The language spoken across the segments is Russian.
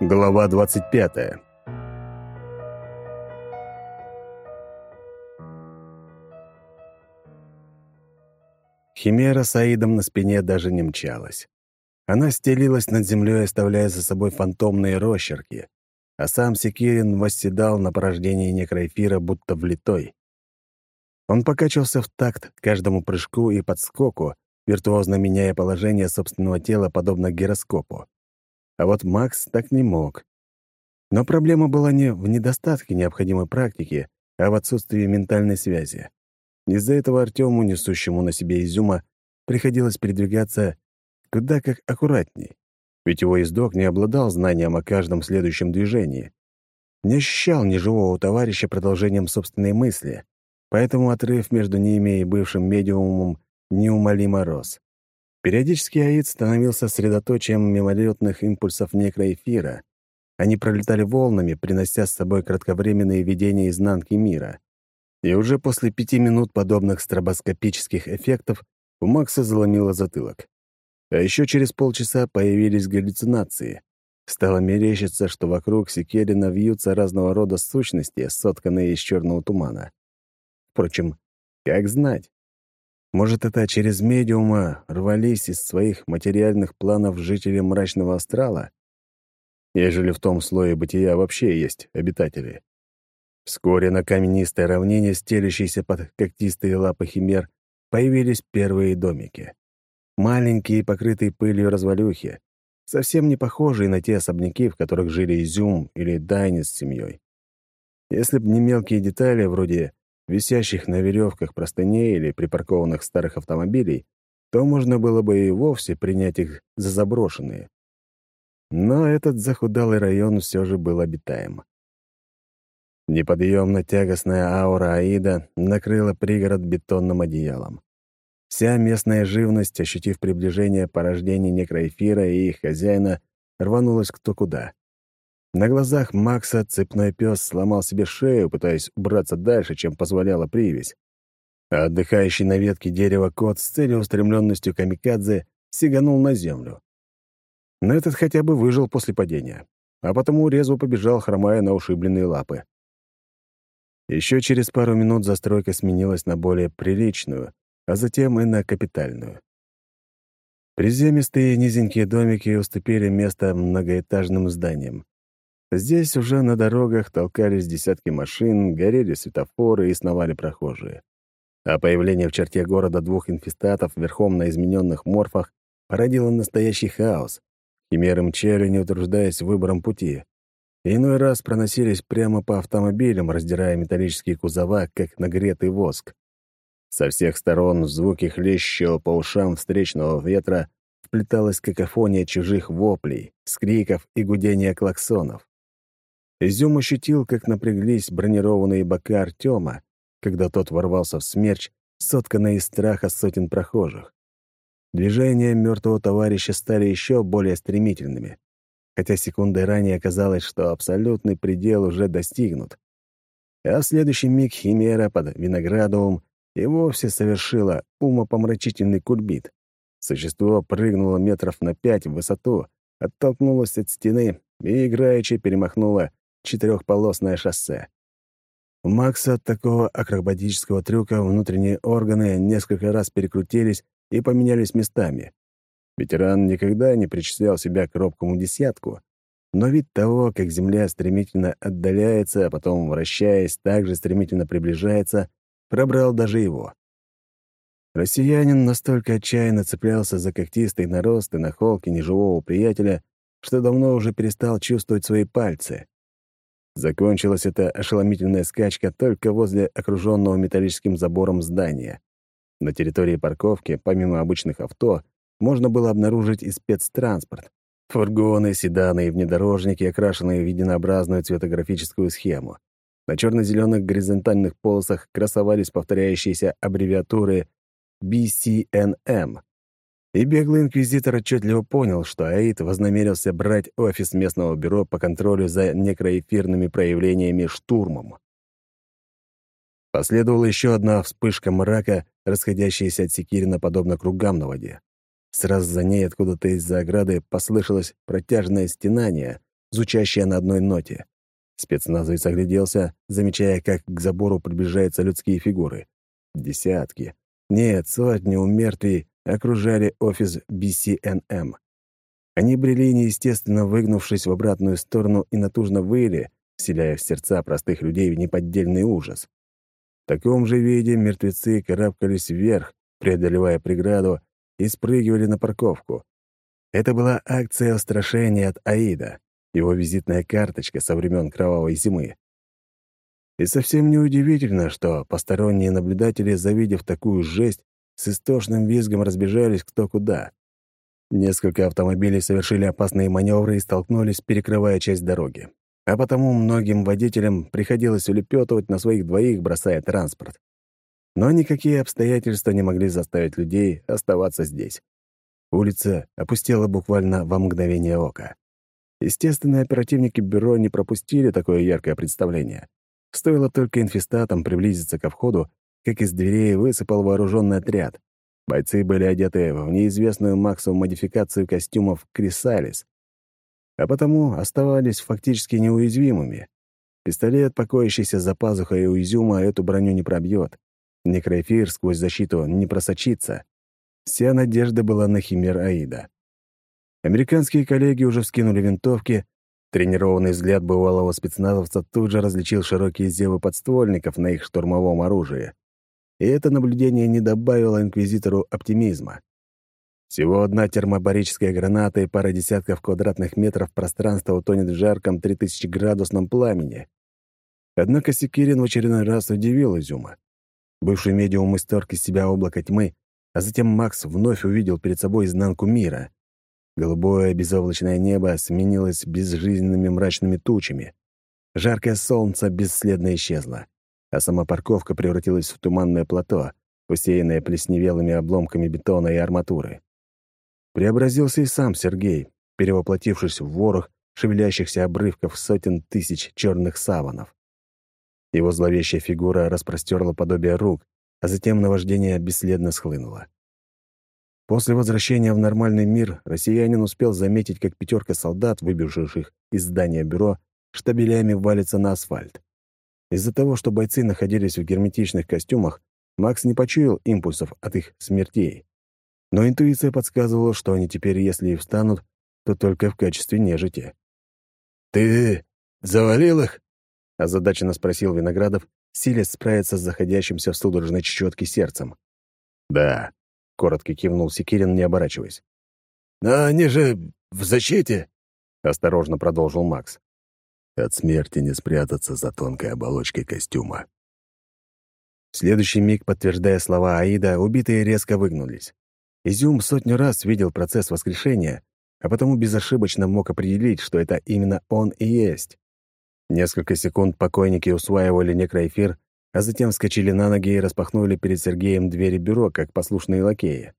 Глава 25. Химера с Аидом на спине даже не мчалась. Она стелилась над землей, оставляя за собой фантомные росчерки, а сам Секирин восседал на порождении некроэфира, будто влитой. Он покачивался в такт каждому прыжку и подскоку, виртуозно меняя положение собственного тела, подобно гироскопу. А вот Макс так не мог. Но проблема была не в недостатке необходимой практики, а в отсутствии ментальной связи. Из-за этого Артему, несущему на себе изюма, приходилось передвигаться куда как аккуратней, ведь его издок не обладал знанием о каждом следующем движении. Не ощущал ни живого товарища продолжением собственной мысли, поэтому отрыв между ними и бывшим медиумом неумолимо рос. Периодически Аид становился средоточием мимолетных импульсов некроэфира. Они пролетали волнами, принося с собой кратковременные видения изнанки мира. И уже после пяти минут подобных стробоскопических эффектов у Макса заломило затылок. А еще через полчаса появились галлюцинации. Стало мерещиться, что вокруг Секерина вьются разного рода сущности, сотканные из черного тумана. Впрочем, как знать? Может, это через медиума рвались из своих материальных планов жители мрачного астрала? Ежели в том слое бытия вообще есть обитатели. Вскоре на каменистой равнине, стелящейся под когтистые лапы химер, появились первые домики. Маленькие, покрытые пылью развалюхи, совсем не похожие на те особняки, в которых жили Изюм или Дайни с семьей. Если б не мелкие детали, вроде висящих на веревках простыней или припаркованных старых автомобилей, то можно было бы и вовсе принять их за заброшенные. Но этот захудалый район все же был обитаем. Неподъемно тягостная аура Аида накрыла пригород бетонным одеялом. Вся местная живность, ощутив приближение порождений некроэфира и их хозяина, рванулась кто куда. На глазах Макса цепной пес сломал себе шею, пытаясь убраться дальше, чем позволяла привязь. А отдыхающий на ветке дерева кот с целеустремленностью камикадзе сиганул на землю. Но этот хотя бы выжил после падения, а потому резво побежал, хромая на ушибленные лапы. Еще через пару минут застройка сменилась на более приличную, а затем и на капитальную. Приземистые низенькие домики уступили место многоэтажным зданиям. Здесь уже на дорогах толкались десятки машин, горели светофоры и сновали прохожие. А появление в черте города двух инфестатов верхом на измененных морфах породило настоящий хаос. Химеры мчали, не утруждаясь выбором пути. иной раз проносились прямо по автомобилям, раздирая металлические кузова, как нагретый воск. Со всех сторон в звуки хлещущего по ушам встречного ветра вплеталась какофония чужих воплей, скриков и гудения клаксонов. Изюм ощутил, как напряглись бронированные бока Артема, когда тот ворвался в смерч, сотканный из страха сотен прохожих. Движения мертвого товарища стали еще более стремительными, хотя секундой ранее казалось, что абсолютный предел уже достигнут. А в следующий миг Химера под Виноградовым и вовсе совершила умопомрачительный кульбит. Существо прыгнуло метров на пять в высоту, оттолкнулось от стены и играючи перемахнуло четырехполосное шоссе. У Макса от такого акробатического трюка внутренние органы несколько раз перекрутились и поменялись местами. Ветеран никогда не причислял себя к робкому десятку, но вид того, как Земля стремительно отдаляется, а потом, вращаясь, также стремительно приближается, пробрал даже его. Россиянин настолько отчаянно цеплялся за когтистый нарост и нахолки неживого приятеля, что давно уже перестал чувствовать свои пальцы. Закончилась эта ошеломительная скачка только возле окруженного металлическим забором здания. На территории парковки, помимо обычных авто, можно было обнаружить и спецтранспорт. Фургоны, седаны и внедорожники, окрашенные в единообразную цветографическую схему. На черно-зеленых горизонтальных полосах красовались повторяющиеся аббревиатуры BCNM и беглый инквизитор отчетливо понял, что Аид вознамерился брать офис местного бюро по контролю за некроэфирными проявлениями штурмом. Последовала еще одна вспышка мрака, расходящаяся от Секирина подобно кругам на воде. Сразу за ней откуда-то из-за ограды послышалось протяжное стенание, звучащая на одной ноте. Спецназовец огляделся, замечая, как к забору приближаются людские фигуры. Десятки. Нет, сотни у мертвей окружали офис BCNM. Они брели неестественно, выгнувшись в обратную сторону и натужно выли, вселяя в сердца простых людей неподдельный ужас. В таком же виде мертвецы карабкались вверх, преодолевая преграду, и спрыгивали на парковку. Это была акция устрашения от Аида, его визитная карточка со времен Кровавой зимы. И совсем неудивительно, что посторонние наблюдатели, завидев такую жесть, с истошным визгом разбежались кто куда. Несколько автомобилей совершили опасные маневры и столкнулись, перекрывая часть дороги. А потому многим водителям приходилось улепетывать на своих двоих, бросая транспорт. Но никакие обстоятельства не могли заставить людей оставаться здесь. Улица опустела буквально во мгновение ока. Естественно, оперативники бюро не пропустили такое яркое представление. Стоило только инфестатам приблизиться ко входу, как из дверей высыпал вооруженный отряд. Бойцы были одеты в неизвестную Максу модификацию костюмов «Крисалис», а потому оставались фактически неуязвимыми. Пистолет, покоящийся за пазухой у изюма, эту броню не пробьет. Некроэфир сквозь защиту не просочится. Вся надежда была на химер Аида. Американские коллеги уже вскинули винтовки. Тренированный взгляд бывалого спецназовца тут же различил широкие зевы подствольников на их штурмовом оружии и это наблюдение не добавило инквизитору оптимизма. Всего одна термобарическая граната и пара десятков квадратных метров пространства утонет в жарком 3000-градусном пламени. Однако Секирин в очередной раз удивил Изюма. Бывший медиум исторг из себя облако тьмы, а затем Макс вновь увидел перед собой изнанку мира. Голубое безоблачное небо сменилось безжизненными мрачными тучами. Жаркое солнце бесследно исчезло а сама парковка превратилась в туманное плато, усеянное плесневелыми обломками бетона и арматуры. Преобразился и сам Сергей, перевоплотившись в ворох шевелящихся обрывков сотен тысяч черных саванов. Его зловещая фигура распростерла подобие рук, а затем наваждение бесследно схлынуло. После возвращения в нормальный мир россиянин успел заметить, как пятерка солдат, выбежавших из здания бюро, штабелями валится на асфальт. Из-за того, что бойцы находились в герметичных костюмах, Макс не почуял импульсов от их смертей. Но интуиция подсказывала, что они теперь, если и встанут, то только в качестве нежити. «Ты завалил их?» — озадаченно спросил Виноградов, силясь справиться с заходящимся в судорожной чечетке сердцем. «Да», — коротко кивнул Секирин, не оборачиваясь. «Но они же в защите», — осторожно продолжил Макс. От смерти не спрятаться за тонкой оболочкой костюма. В следующий миг, подтверждая слова Аида, убитые резко выгнулись. Изюм сотню раз видел процесс воскрешения, а потому безошибочно мог определить, что это именно он и есть. Несколько секунд покойники усваивали некроэфир, а затем вскочили на ноги и распахнули перед Сергеем двери бюро, как послушные лакеи.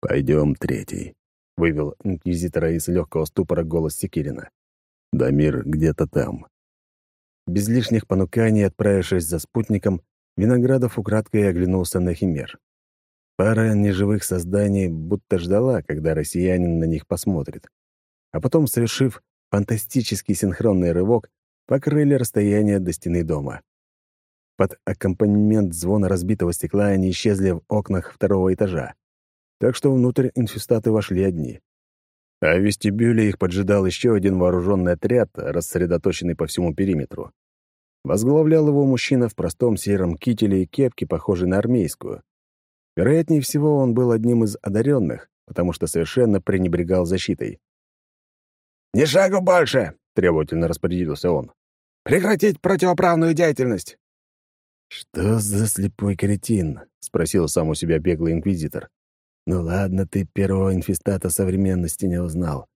«Пойдем, третий», — вывел инквизитора из легкого ступора голос Секирина. Дамир где-то там. Без лишних понуканий, отправившись за спутником, Виноградов украдкой оглянулся на Химер. Пара неживых созданий будто ждала, когда россиянин на них посмотрит. А потом, совершив фантастический синхронный рывок, покрыли расстояние до стены дома. Под аккомпанемент звона разбитого стекла они исчезли в окнах второго этажа. Так что внутрь инфестаты вошли одни. А в вестибюле их поджидал еще один вооруженный отряд, рассредоточенный по всему периметру. Возглавлял его мужчина в простом сером кителе и кепке, похожей на армейскую. Вероятнее всего, он был одним из одаренных, потому что совершенно пренебрегал защитой. «Ни шагу больше!» — требовательно распорядился он. «Прекратить противоправную деятельность!» «Что за слепой кретин?» — спросил сам у себя беглый инквизитор. Ну ладно, ты первого инфестата современности не узнал.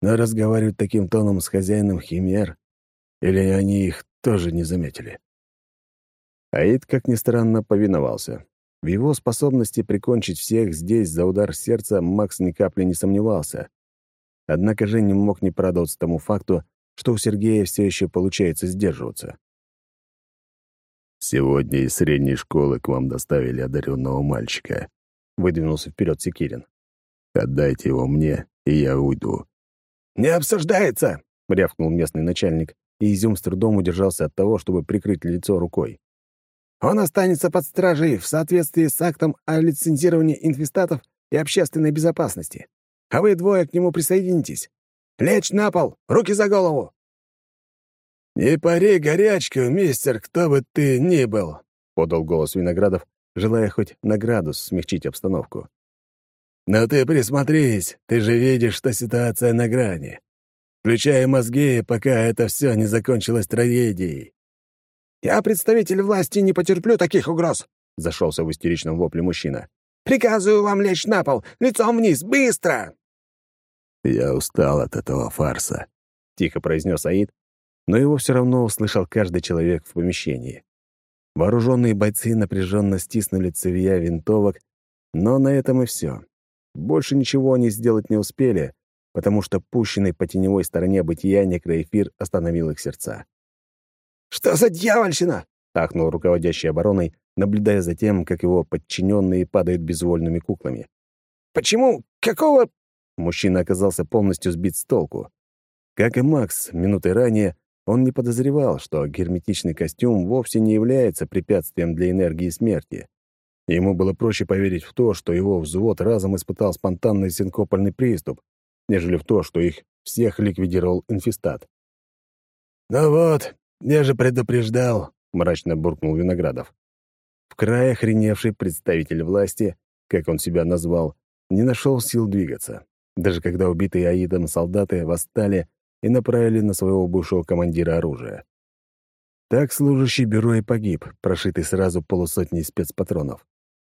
Но разговаривать таким тоном с хозяином химер, или они их тоже не заметили? Аид, как ни странно, повиновался. В его способности прикончить всех здесь за удар сердца Макс ни капли не сомневался. Однако же не мог не порадоваться тому факту, что у Сергея все еще получается сдерживаться. «Сегодня из средней школы к вам доставили одаренного мальчика выдвинулся вперед Секирин. «Отдайте его мне, и я уйду». «Не обсуждается!» — рявкнул местный начальник, и Изюм с трудом удержался от того, чтобы прикрыть лицо рукой. «Он останется под стражей в соответствии с актом о лицензировании инфестатов и общественной безопасности. А вы двое к нему присоединитесь. Лечь на пол! Руки за голову!» «Не пари горячку, мистер, кто бы ты ни был!» — подал голос Виноградов, желая хоть на градус смягчить обстановку. «Но ты присмотрись, ты же видишь, что ситуация на грани. Включай мозги, пока это все не закончилось трагедией». «Я представитель власти, не потерплю таких угроз!» — зашелся в истеричном вопле мужчина. «Приказываю вам лечь на пол, лицом вниз, быстро!» «Я устал от этого фарса», — тихо произнес Аид, но его все равно услышал каждый человек в помещении. Вооруженные бойцы напряженно стиснули цевья винтовок, но на этом и все. Больше ничего они сделать не успели, потому что пущенный по теневой стороне бытия некроэфир остановил их сердца. «Что за дьявольщина?» — ахнул руководящий обороной, наблюдая за тем, как его подчиненные падают безвольными куклами. «Почему? Какого?» Мужчина оказался полностью сбит с толку. Как и Макс, минутой ранее он не подозревал, что герметичный костюм вовсе не является препятствием для энергии смерти. Ему было проще поверить в то, что его взвод разом испытал спонтанный синкопальный приступ, нежели в то, что их всех ликвидировал инфестат. «Ну вот, я же предупреждал», — мрачно буркнул Виноградов. В край охреневший представитель власти, как он себя назвал, не нашел сил двигаться, даже когда убитые Аидом солдаты восстали и направили на своего бывшего командира оружие. Так служащий бюро и погиб, прошитый сразу полусотней спецпатронов.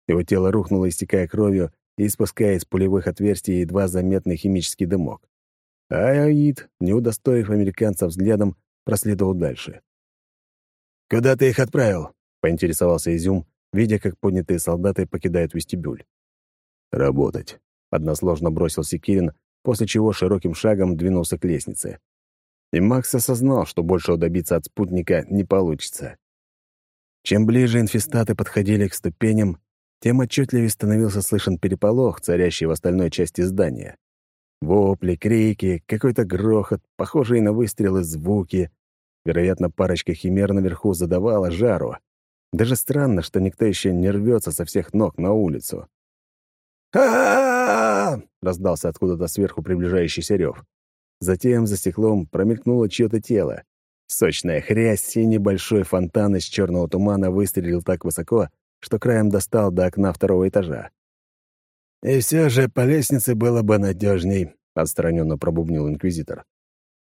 Его тело рухнуло, истекая кровью и испуская из пулевых отверстий едва заметный химический дымок. А Аид, не удостоив американца взглядом, проследовал дальше. «Куда ты их отправил?» — поинтересовался Изюм, видя, как поднятые солдаты покидают вестибюль. «Работать», — односложно бросил Секирин, после чего широким шагом двинулся к лестнице. И Макс осознал, что большего добиться от спутника не получится. Чем ближе инфестаты подходили к ступеням, тем отчетливее становился слышен переполох, царящий в остальной части здания. Вопли, крики, какой-то грохот, похожие на выстрелы звуки. Вероятно, парочка химер наверху задавала жару. Даже странно, что никто еще не рвется со всех ног на улицу. а раздался откуда-то сверху приближающийся рев. Затем за стеклом промелькнуло чье-то тело. Сочная хрясь и небольшой фонтан из черного тумана выстрелил так высоко, что краем достал до окна второго этажа. «И все же по лестнице было бы надежней», — отстраненно пробубнил инквизитор.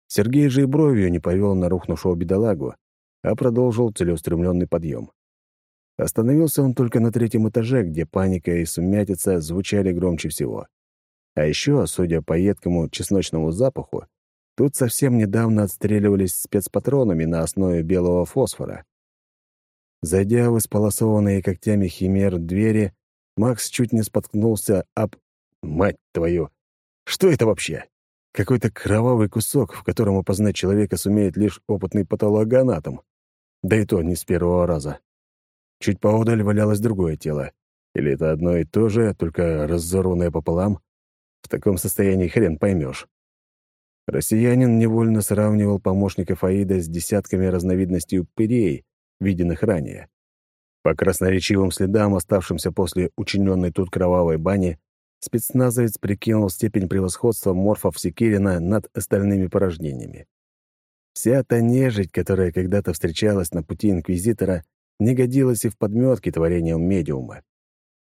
Сергей же и бровью не повел на рухнувшего бедолагу, а продолжил целеустремленный подъем. Остановился он только на третьем этаже, где паника и сумятица звучали громче всего. А еще, судя по едкому чесночному запаху, тут совсем недавно отстреливались спецпатронами на основе белого фосфора. Зайдя в исполосованные когтями химер двери, Макс чуть не споткнулся об... Мать твою! Что это вообще? Какой-то кровавый кусок, в котором опознать человека сумеет лишь опытный патологоанатом. Да и то не с первого раза. Чуть поодаль валялось другое тело. Или это одно и то же, только разорванное пополам? В таком состоянии хрен поймешь. Россиянин невольно сравнивал помощников Аида с десятками разновидностей упырей, виденных ранее. По красноречивым следам, оставшимся после учиненной тут кровавой бани, спецназовец прикинул степень превосходства морфов Секирина над остальными порождениями. Вся та нежить, которая когда-то встречалась на пути Инквизитора, не годилась и в подметке творением медиума.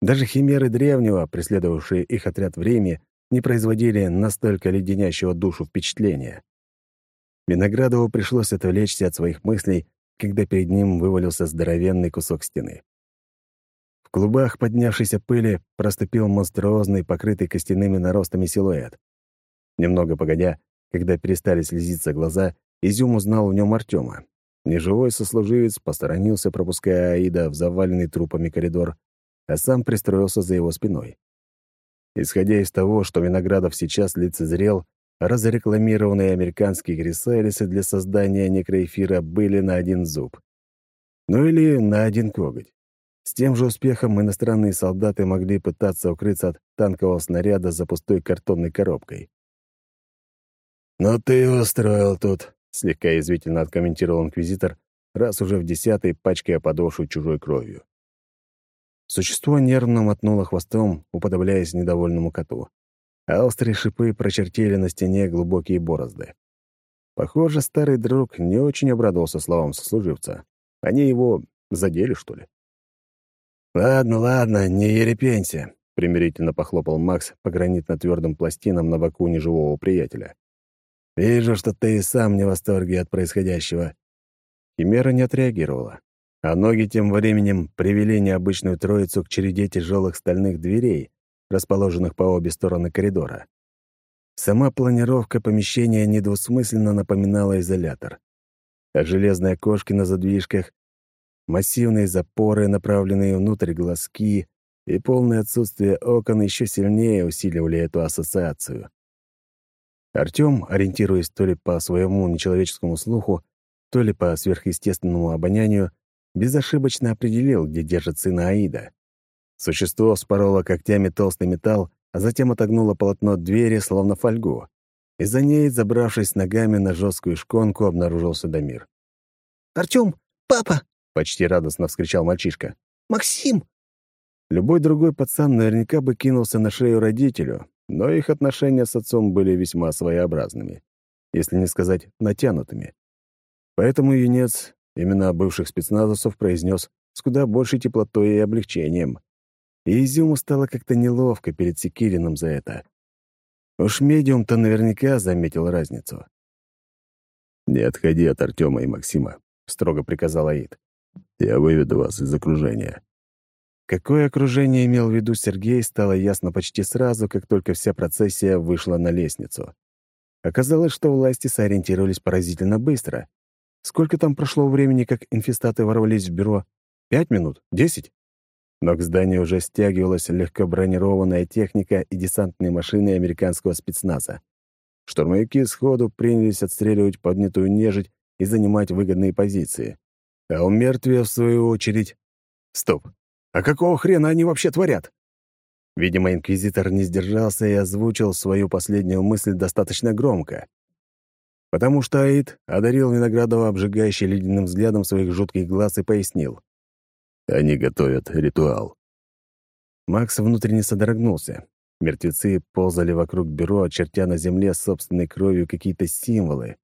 Даже химеры древнего, преследовавшие их отряд в Риме, не производили настолько леденящего душу впечатления. Виноградову пришлось отвлечься от своих мыслей когда перед ним вывалился здоровенный кусок стены. В клубах поднявшейся пыли проступил монструозный, покрытый костяными наростами силуэт. Немного погодя, когда перестали слезиться глаза, Изюм узнал в нем Артема. Неживой сослуживец посторонился, пропуская Аида в заваленный трупами коридор, а сам пристроился за его спиной. Исходя из того, что Виноградов сейчас лицезрел, разрекламированные американские крисалисы для создания некроэфира были на один зуб. Ну или на один коготь. С тем же успехом иностранные солдаты могли пытаться укрыться от танкового снаряда за пустой картонной коробкой. «Ну ты устроил тут», — слегка язвительно откомментировал инквизитор, раз уже в десятой пачкая подошву чужой кровью. Существо нервно мотнуло хвостом, уподобляясь недовольному коту, а острые шипы прочертили на стене глубокие борозды. Похоже, старый друг не очень обрадовался словам сослуживца. Они его задели, что ли? «Ладно, ладно, не ерепенься», — примирительно похлопал Макс по гранитно-твердым пластинам на боку неживого приятеля. «Вижу, что ты и сам не в восторге от происходящего». Химера не отреагировала, а ноги тем временем привели необычную троицу к череде тяжелых стальных дверей, расположенных по обе стороны коридора. Сама планировка помещения недвусмысленно напоминала изолятор. А железные окошки на задвижках, массивные запоры, направленные внутрь глазки и полное отсутствие окон еще сильнее усиливали эту ассоциацию. Артём, ориентируясь то ли по своему нечеловеческому слуху, то ли по сверхъестественному обонянию, безошибочно определил, где держит сына Аида. Существо вспороло когтями толстый металл, а затем отогнула полотно двери, словно фольгу. И за ней, забравшись ногами на жесткую шконку, обнаружился Дамир. «Артём! Папа!» — почти радостно вскричал мальчишка. «Максим!» Любой другой пацан наверняка бы кинулся на шею родителю, но их отношения с отцом были весьма своеобразными, если не сказать натянутыми. Поэтому юнец именно бывших спецназовцев произнес с куда большей теплотой и облегчением и Изюму стало как-то неловко перед Секириным за это. Уж медиум-то наверняка заметил разницу. «Не отходи от Артема и Максима», — строго приказал Аид. «Я выведу вас из окружения». Какое окружение имел в виду Сергей, стало ясно почти сразу, как только вся процессия вышла на лестницу. Оказалось, что власти сориентировались поразительно быстро. Сколько там прошло времени, как инфестаты ворвались в бюро? Пять минут? Десять? но к зданию уже стягивалась легкобронированная техника и десантные машины американского спецназа. Штурмовики сходу принялись отстреливать поднятую нежить и занимать выгодные позиции. А у мертвия, в свою очередь... Стоп! А какого хрена они вообще творят? Видимо, инквизитор не сдержался и озвучил свою последнюю мысль достаточно громко. Потому что Аид одарил Виноградова обжигающий ледяным взглядом своих жутких глаз и пояснил. Они готовят ритуал. Макс внутренне содрогнулся. Мертвецы ползали вокруг бюро, очертя на земле собственной кровью какие-то символы.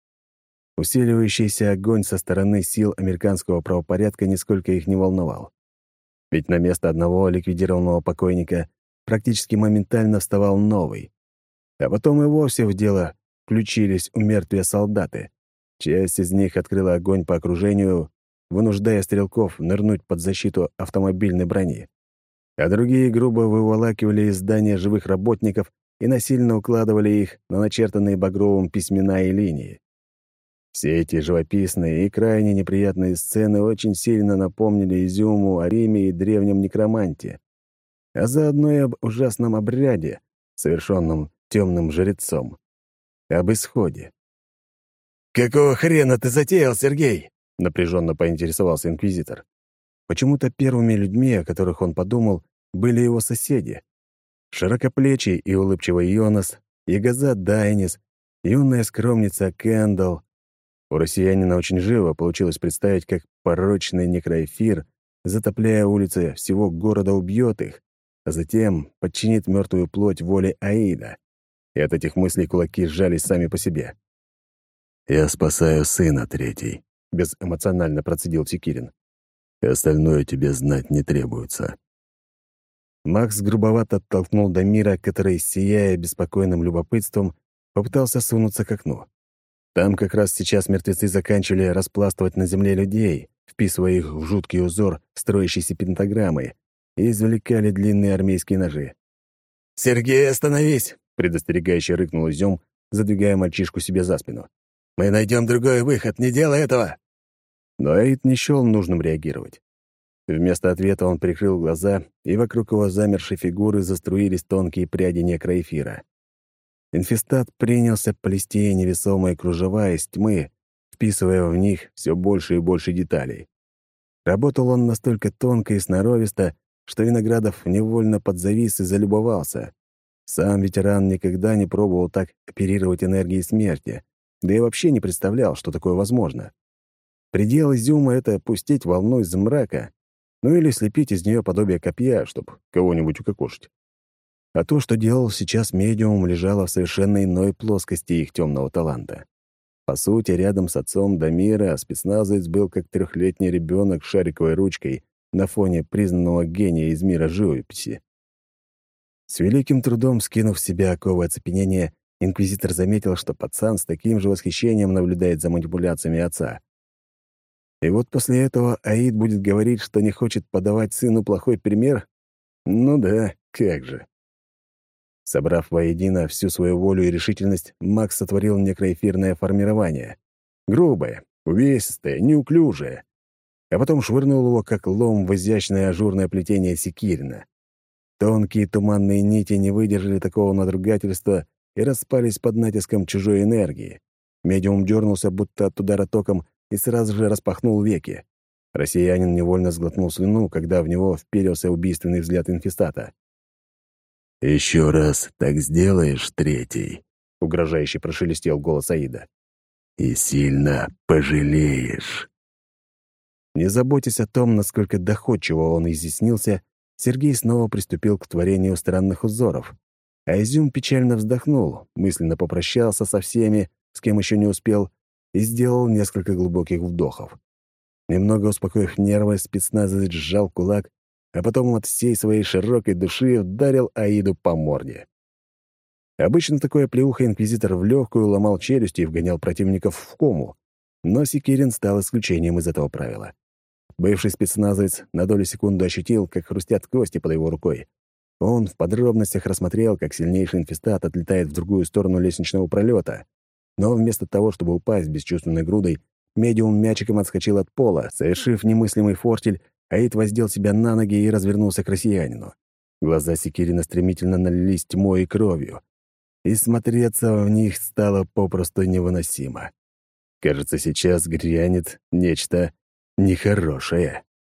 Усиливающийся огонь со стороны сил американского правопорядка нисколько их не волновал. Ведь на место одного ликвидированного покойника практически моментально вставал новый. А потом и вовсе в дело включились у мертвия солдаты. Часть из них открыла огонь по окружению, вынуждая стрелков нырнуть под защиту автомобильной брони. А другие грубо выволакивали из здания живых работников и насильно укладывали их на начертанные багровым письмена и линии. Все эти живописные и крайне неприятные сцены очень сильно напомнили Изюму о Риме и древнем некроманте, а заодно и об ужасном обряде, совершенном темным жрецом, об исходе. «Какого хрена ты затеял, Сергей?» — напряженно поинтересовался инквизитор. Почему-то первыми людьми, о которых он подумал, были его соседи. Широкоплечий и улыбчивый Йонас, Ягоза Дайнис, юная скромница Кэндалл. У россиянина очень живо получилось представить, как порочный некроэфир, затопляя улицы всего города, убьет их, а затем подчинит мертвую плоть воле Аида. И от этих мыслей кулаки сжались сами по себе. «Я спасаю сына третий», безэмоционально процедил Секирин. «И остальное тебе знать не требуется». Макс грубовато оттолкнул Дамира, который, сияя беспокойным любопытством, попытался сунуться к окну. Там как раз сейчас мертвецы заканчивали распластывать на земле людей, вписывая их в жуткий узор строящейся пентаграммы, и извлекали длинные армейские ножи. «Сергей, остановись!» — предостерегающе рыкнул Изюм, задвигая мальчишку себе за спину. «Мы найдем другой выход, не делай этого!» Но Эйд не счел нужным реагировать. Вместо ответа он прикрыл глаза, и вокруг его замершей фигуры заструились тонкие пряди некроэфира. Инфестат принялся плести невесомые кружева из тьмы, вписывая в них все больше и больше деталей. Работал он настолько тонко и сноровисто, что Виноградов невольно подзавис и залюбовался. Сам ветеран никогда не пробовал так оперировать энергией смерти, да и вообще не представлял, что такое возможно. Предел изюма — это пустить волну из мрака, ну или слепить из нее подобие копья, чтобы кого-нибудь укокошить. А то, что делал сейчас медиум, лежало в совершенно иной плоскости их темного таланта. По сути, рядом с отцом Дамира спецназовец был как трехлетний ребенок с шариковой ручкой на фоне признанного гения из мира живописи. С великим трудом скинув с себя оковы оцепенения, инквизитор заметил, что пацан с таким же восхищением наблюдает за манипуляциями отца. И вот после этого Аид будет говорить, что не хочет подавать сыну плохой пример? Ну да, как же. Собрав воедино всю свою волю и решительность, Макс сотворил некроэфирное формирование. Грубое, увесистое, неуклюжее. А потом швырнул его, как лом в изящное ажурное плетение секирина. Тонкие туманные нити не выдержали такого надругательства и распались под натиском чужой энергии. Медиум дернулся, будто от удара током, и сразу же распахнул веки. Россиянин невольно сглотнул слюну, когда в него вперился убийственный взгляд инфестата. «Еще раз так сделаешь, третий», — угрожающе прошелестел голос Аида. «И сильно пожалеешь». Не заботясь о том, насколько доходчиво он изъяснился, Сергей снова приступил к творению странных узоров. А Изюм печально вздохнул, мысленно попрощался со всеми, с кем еще не успел, и сделал несколько глубоких вдохов. Немного успокоив нервы, спецназовец сжал кулак а потом от всей своей широкой души ударил Аиду по морде. Обычно такое плеуха инквизитор в легкую ломал челюсти и вгонял противников в кому, но Секирин стал исключением из этого правила. Бывший спецназовец на долю секунды ощутил, как хрустят кости под его рукой. Он в подробностях рассмотрел, как сильнейший инфестат отлетает в другую сторону лестничного пролета. Но вместо того, чтобы упасть бесчувственной грудой, медиум мячиком отскочил от пола, совершив немыслимый фортель Аид воздел себя на ноги и развернулся к россиянину. Глаза Секирина стремительно налились тьмой и кровью, и смотреться в них стало попросту невыносимо. Кажется, сейчас грянет нечто нехорошее.